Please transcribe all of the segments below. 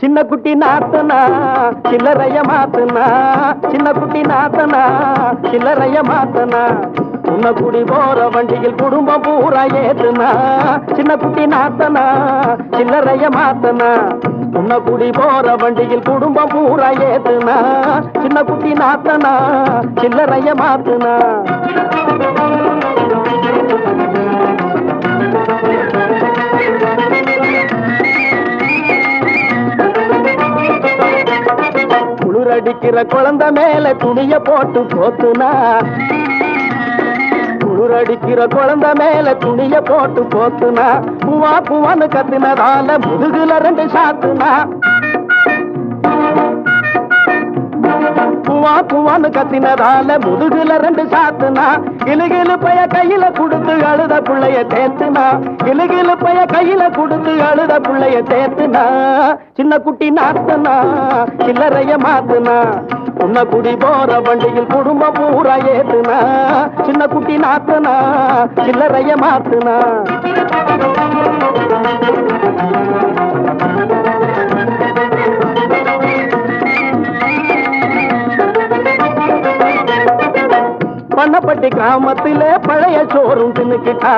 சின்ன குட்டி நாத்தனா சில்லறைய மாத்தனா. சின்ன குட்டி நாத்தனா சில்லறைய மாத்தனா. உன்ன குடி போற வண்டியில் குடும்பம் பூரா ஏத்துனா. சின்ன குட்டி நாத்தனா சில்லறைய மாத்தனா. உன்ன குடி போற வண்டியில் குடும்பம் பூரா ஏத்துனா. சின்ன குட்டி நாத்தனா சில்லறைய மாத்தனா. படிக்கிற குழந்த மேல துணிய போட்டு போத்துனா. குளிரடிக்கிற குழந்த மேல துணிய போட்டு போத்துனா. பூவா பூவான்னு கத்துனதால முதுகுல ரெண்டு சாத்துனா. பூவா பூவான்னு கத்தினதால முதுகுல ரெண்டு சாத்துனா. கிளுகிழு பைய கையில கொடுத்து அழுத புள்ளைய தேத்துனா. கிளுகிழு பைய கையில கொடுத்து அழுத புள்ளைய தேத்துனா. சின்ன குட்டி நாத்துனா சில்லறைய மாத்துனா. உன்ன குடி போற வண்டியில் குடும்ப பூரா ஏத்துனா. சின்ன குட்டி நாத்துனா சில்லறைய மாத்துனா. பண்ணப்பட்டி கிராமத்தில பழைய சோறும் தின்னுக்கிட்டா.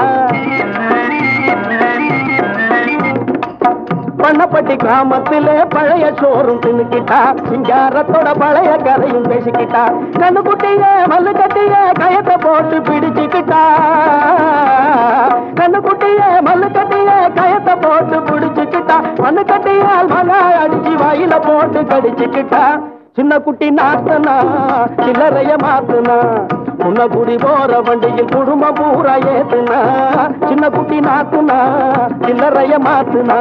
பண்ணப்பட்டி கிராமத்தில பழைய சோறும் தின்னுக்கிட்டா. சிங்காரத்தோட பழைய கதையும் பேசிக்கிட்டா. கண்ணுக்குட்டிய மல்லு கட்டிய கயத்தை போட்டு பிடிச்சுக்கிட்டா. கண்ணுக்குட்டிய மல்லு கட்டிய கயத்தை போட்டு பிடிச்சுக்கிட்டா. மண்ணு கட்டியால் மன அடிச்சு வாயில போட்டு கடிச்சுக்கிட்டா. சின்ன குட்டி நாத்தனா சில்லறைய மாத்துனா. உன்ன குடி போற வண்டியில் குடும்பம் பூரா ஏத்துனா. சின்ன குட்டி நாத்துனா சில்லறைய மாத்துனா.